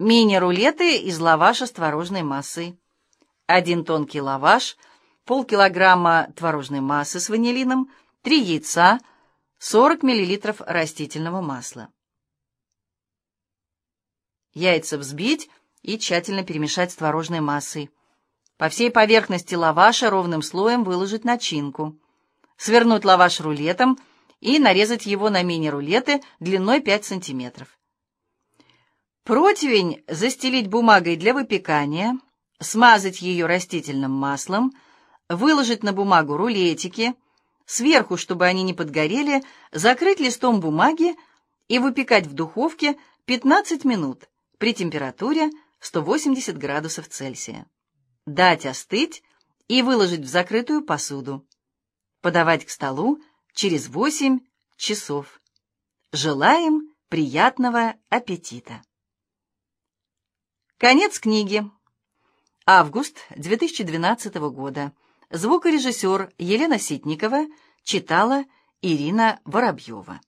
Мини-рулеты из лаваша с творожной массой. Один тонкий лаваш, полкилограмма творожной массы с ванилином, три яйца, 40 мл растительного масла. Яйца взбить и тщательно перемешать с творожной массой. По всей поверхности лаваша ровным слоем выложить начинку. Свернуть лаваш рулетом и нарезать его на мини-рулеты длиной 5 см. Противень застелить бумагой для выпекания, смазать ее растительным маслом, выложить на бумагу рулетики, сверху, чтобы они не подгорели, закрыть листом бумаги и выпекать в духовке 15 минут при температуре 180 градусов Цельсия дать остыть и выложить в закрытую посуду. Подавать к столу через 8 часов. Желаем приятного аппетита! Конец книги. Август 2012 года. Звукорежиссер Елена Ситникова читала Ирина Воробьева.